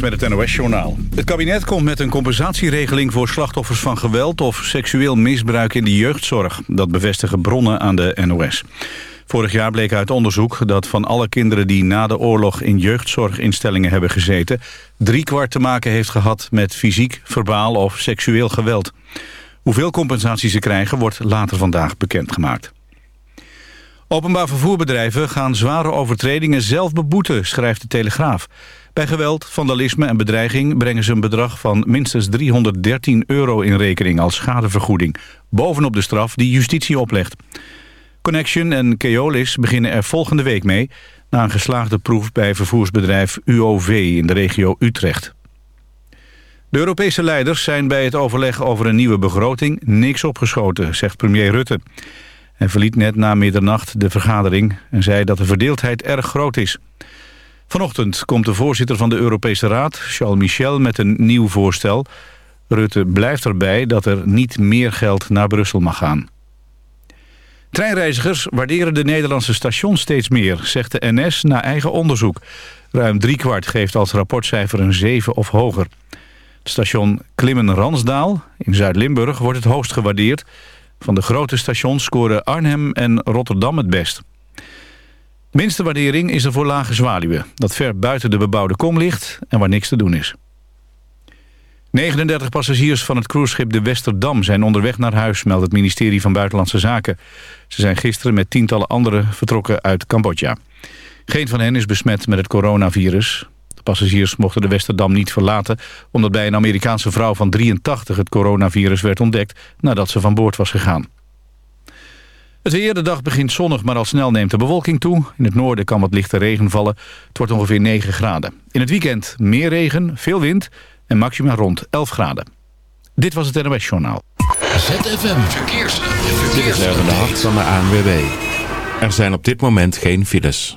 met het NOS-journaal. Het kabinet komt met een compensatieregeling voor slachtoffers van geweld... of seksueel misbruik in de jeugdzorg. Dat bevestigen bronnen aan de NOS. Vorig jaar bleek uit onderzoek dat van alle kinderen die na de oorlog... in jeugdzorginstellingen hebben gezeten... driekwart te maken heeft gehad met fysiek, verbaal of seksueel geweld. Hoeveel compensatie ze krijgen wordt later vandaag bekendgemaakt. Openbaar vervoerbedrijven gaan zware overtredingen zelf beboeten, schrijft de Telegraaf. Bij geweld, vandalisme en bedreiging brengen ze een bedrag van minstens 313 euro in rekening als schadevergoeding. Bovenop de straf die justitie oplegt. Connection en Keolis beginnen er volgende week mee... na een geslaagde proef bij vervoersbedrijf UOV in de regio Utrecht. De Europese leiders zijn bij het overleg over een nieuwe begroting niks opgeschoten, zegt premier Rutte. Hij verliet net na middernacht de vergadering en zei dat de verdeeldheid erg groot is. Vanochtend komt de voorzitter van de Europese Raad, Charles Michel, met een nieuw voorstel. Rutte blijft erbij dat er niet meer geld naar Brussel mag gaan. Treinreizigers waarderen de Nederlandse stations steeds meer, zegt de NS na eigen onderzoek. Ruim driekwart geeft als rapportcijfer een 7 of hoger. Het station Klimmen-Ransdaal in Zuid-Limburg wordt het hoogst gewaardeerd. Van de grote stations scoren Arnhem en Rotterdam het best. Minste waardering is er voor Lage Zwaluwe... dat ver buiten de bebouwde kom ligt en waar niks te doen is. 39 passagiers van het cruiseschip de Westerdam zijn onderweg naar huis... meldt het ministerie van Buitenlandse Zaken. Ze zijn gisteren met tientallen anderen vertrokken uit Cambodja. Geen van hen is besmet met het coronavirus. Passagiers mochten de Westerdam niet verlaten... omdat bij een Amerikaanse vrouw van 83 het coronavirus werd ontdekt... nadat ze van boord was gegaan. Het weer, de dag begint zonnig, maar al snel neemt de bewolking toe. In het noorden kan wat lichte regen vallen. Het wordt ongeveer 9 graden. In het weekend meer regen, veel wind en maxima rond 11 graden. Dit was het NOS Journaal. ZFM Verkeers. Dit is de hart van de ANWB. Er zijn op dit moment geen files.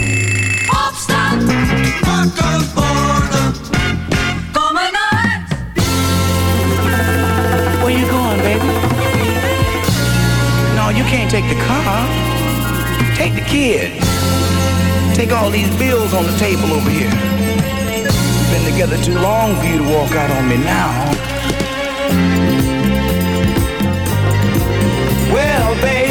take the car. Take the kid. Take all these bills on the table over here. We've been together too long for you to walk out on me now. Well, baby,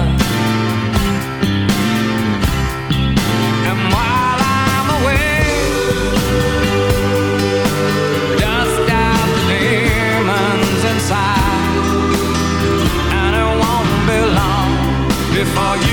before you.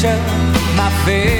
picture my face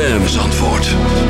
ZFM Zandvoort.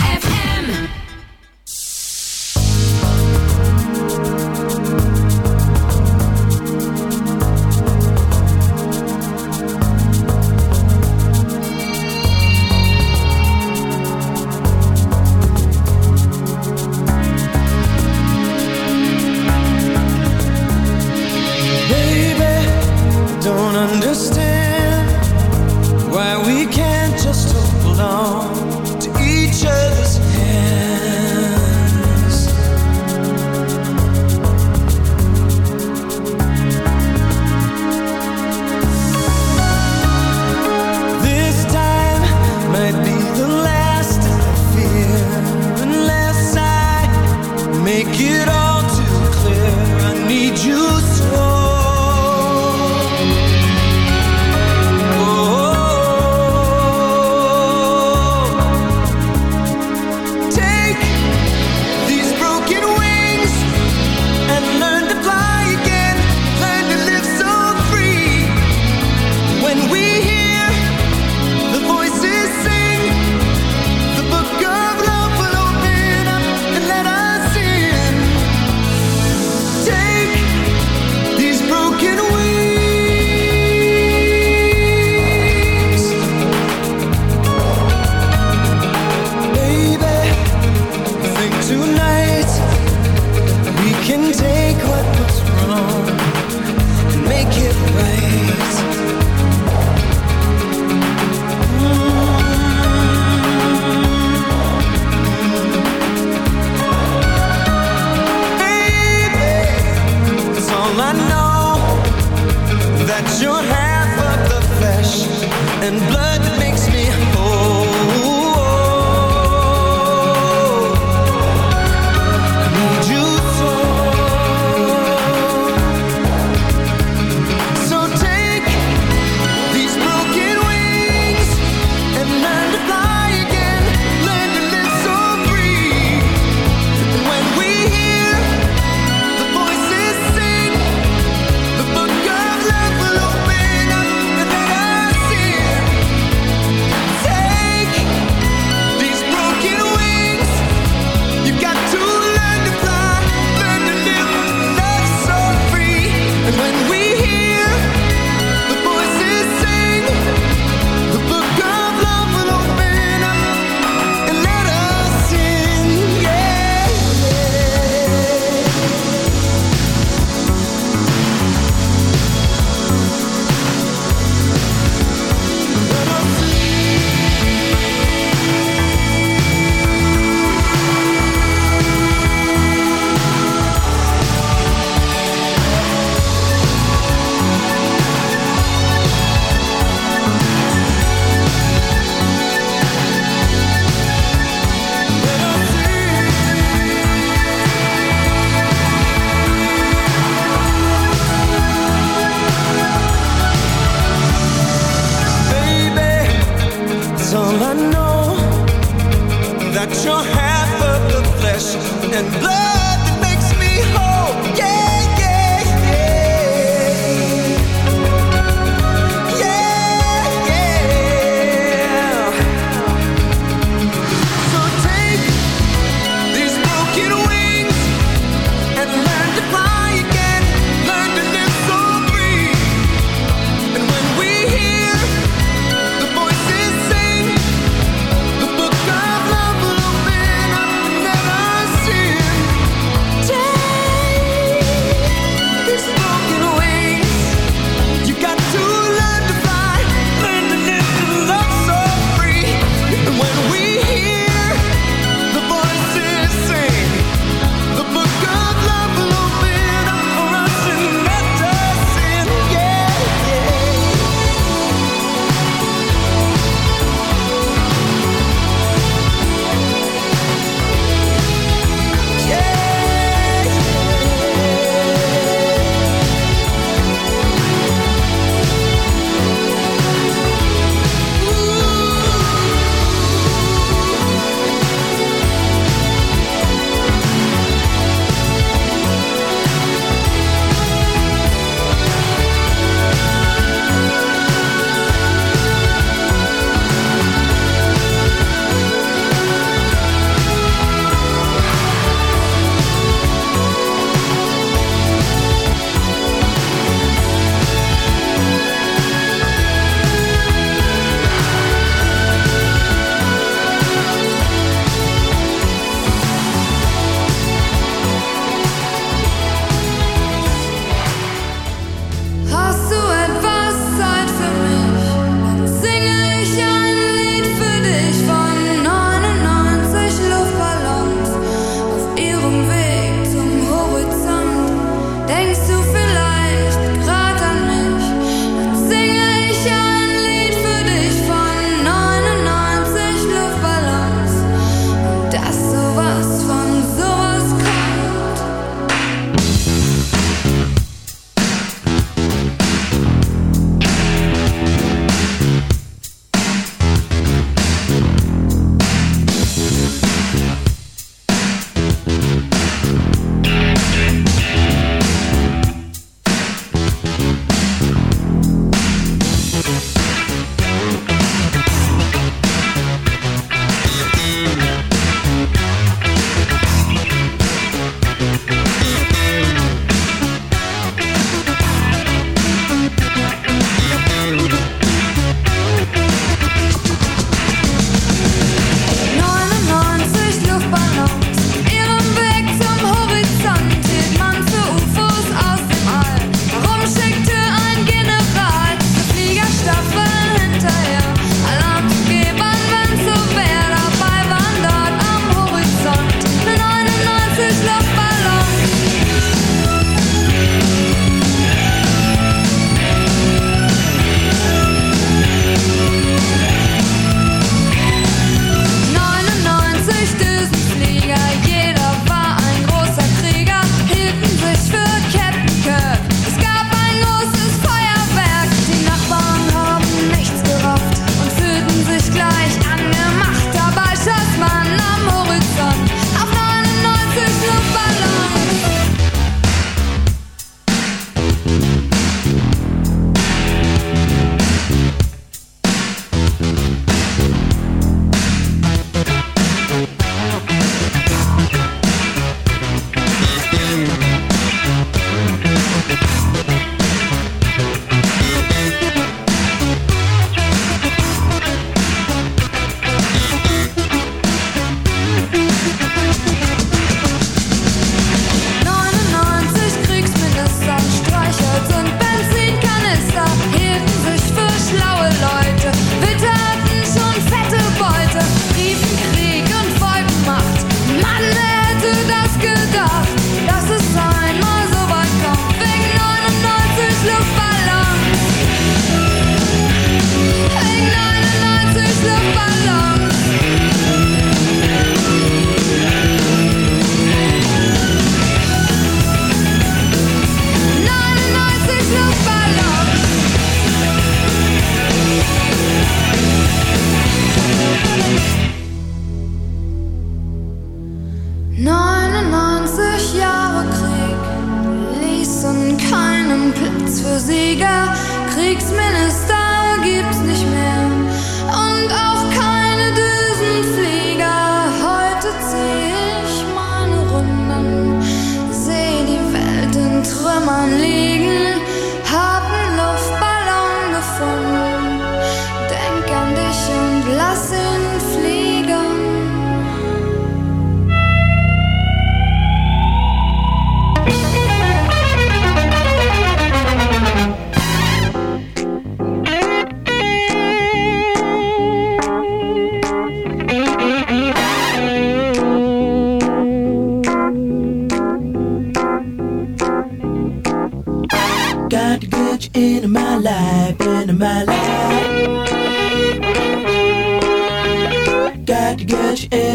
bigger.